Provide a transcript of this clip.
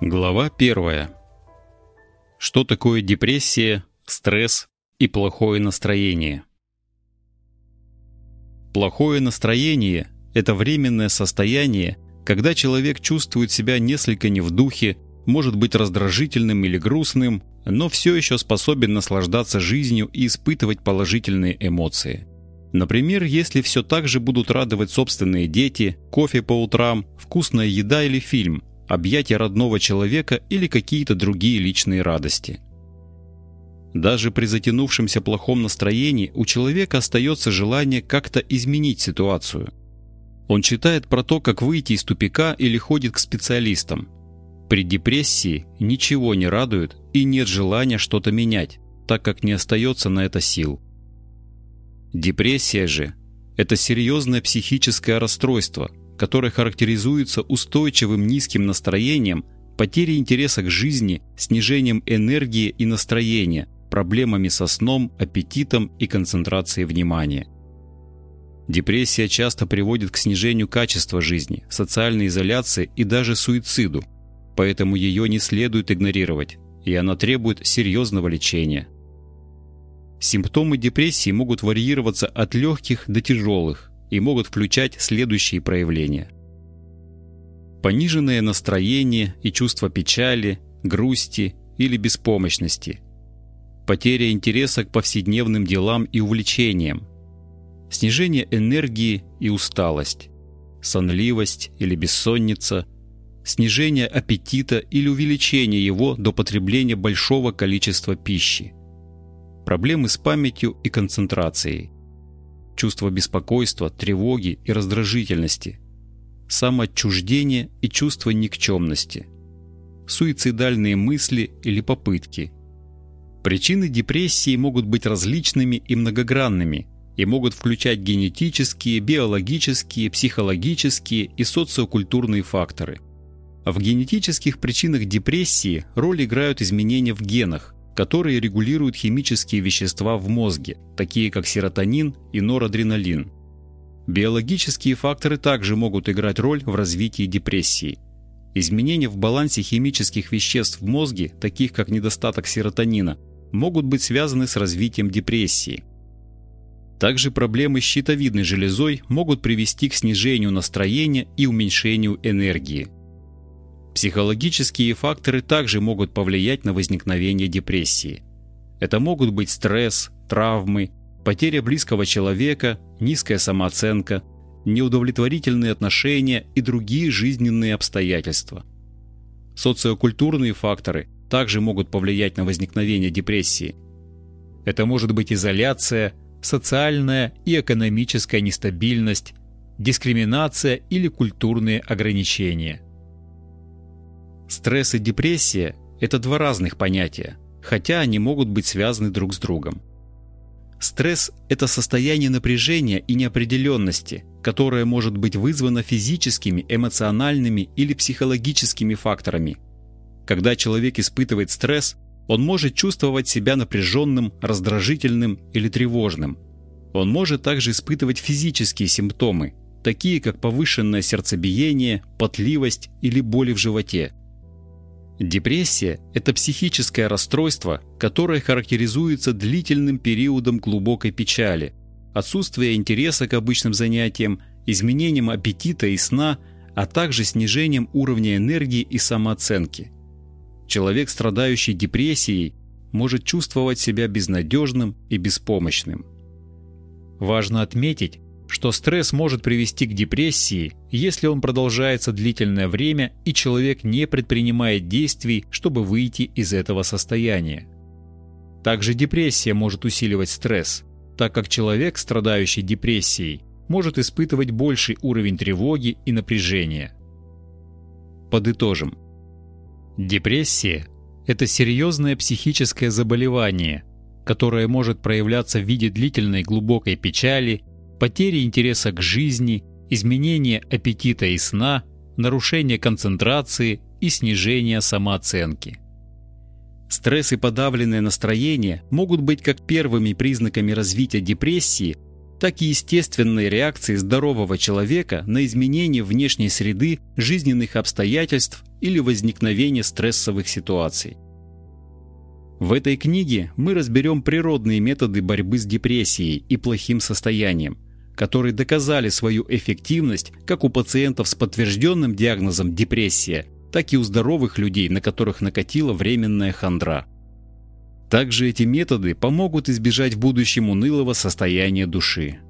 Глава первая. Что такое депрессия, стресс и плохое настроение? Плохое настроение – это временное состояние, когда человек чувствует себя несколько не в духе, может быть раздражительным или грустным, но все еще способен наслаждаться жизнью и испытывать положительные эмоции. Например, если все так же будут радовать собственные дети, кофе по утрам, вкусная еда или фильм – объятия родного человека или какие-то другие личные радости. Даже при затянувшемся плохом настроении у человека остается желание как-то изменить ситуацию. Он читает про то, как выйти из тупика или ходит к специалистам. При депрессии ничего не радует и нет желания что-то менять, так как не остается на это сил. Депрессия же – это серьезное психическое расстройство – который характеризуется устойчивым низким настроением, потерей интереса к жизни, снижением энергии и настроения, проблемами со сном, аппетитом и концентрацией внимания. Депрессия часто приводит к снижению качества жизни, социальной изоляции и даже суициду, поэтому ее не следует игнорировать, и она требует серьезного лечения. Симптомы депрессии могут варьироваться от легких до тяжелых, и могут включать следующие проявления. Пониженное настроение и чувство печали, грусти или беспомощности. Потеря интереса к повседневным делам и увлечениям. Снижение энергии и усталость. Сонливость или бессонница. Снижение аппетита или увеличение его до потребления большого количества пищи. Проблемы с памятью и концентрацией чувство беспокойства, тревоги и раздражительности, самоотчуждение и чувство никчемности, суицидальные мысли или попытки. Причины депрессии могут быть различными и многогранными и могут включать генетические, биологические, психологические и социокультурные факторы. В генетических причинах депрессии роль играют изменения в генах, которые регулируют химические вещества в мозге, такие как серотонин и норадреналин. Биологические факторы также могут играть роль в развитии депрессии. Изменения в балансе химических веществ в мозге, таких как недостаток серотонина, могут быть связаны с развитием депрессии. Также проблемы с щитовидной железой могут привести к снижению настроения и уменьшению энергии. Психологические факторы также могут повлиять на возникновение депрессии. Это могут быть стресс, травмы, потеря близкого человека, низкая самооценка, неудовлетворительные отношения и другие жизненные обстоятельства. Социокультурные факторы также могут повлиять на возникновение депрессии. Это может быть изоляция, социальная и экономическая нестабильность, дискриминация или культурные ограничения – Стресс и депрессия – это два разных понятия, хотя они могут быть связаны друг с другом. Стресс – это состояние напряжения и неопределенности, которое может быть вызвано физическими, эмоциональными или психологическими факторами. Когда человек испытывает стресс, он может чувствовать себя напряженным, раздражительным или тревожным. Он может также испытывать физические симптомы, такие как повышенное сердцебиение, потливость или боли в животе. Депрессия – это психическое расстройство, которое характеризуется длительным периодом глубокой печали, отсутствием интереса к обычным занятиям, изменением аппетита и сна, а также снижением уровня энергии и самооценки. Человек, страдающий депрессией, может чувствовать себя безнадежным и беспомощным. Важно отметить, что стресс может привести к депрессии, если он продолжается длительное время и человек не предпринимает действий, чтобы выйти из этого состояния. Также депрессия может усиливать стресс, так как человек, страдающий депрессией, может испытывать больший уровень тревоги и напряжения. Подытожим. Депрессия – это серьезное психическое заболевание, которое может проявляться в виде длительной глубокой печали потери интереса к жизни, изменение аппетита и сна, нарушение концентрации и снижение самооценки. Стресс и подавленное настроение могут быть как первыми признаками развития депрессии, так и естественной реакцией здорового человека на изменение внешней среды, жизненных обстоятельств или возникновения стрессовых ситуаций. В этой книге мы разберем природные методы борьбы с депрессией и плохим состоянием, которые доказали свою эффективность как у пациентов с подтвержденным диагнозом депрессия, так и у здоровых людей, на которых накатила временная хандра. Также эти методы помогут избежать в будущем унылого состояния души.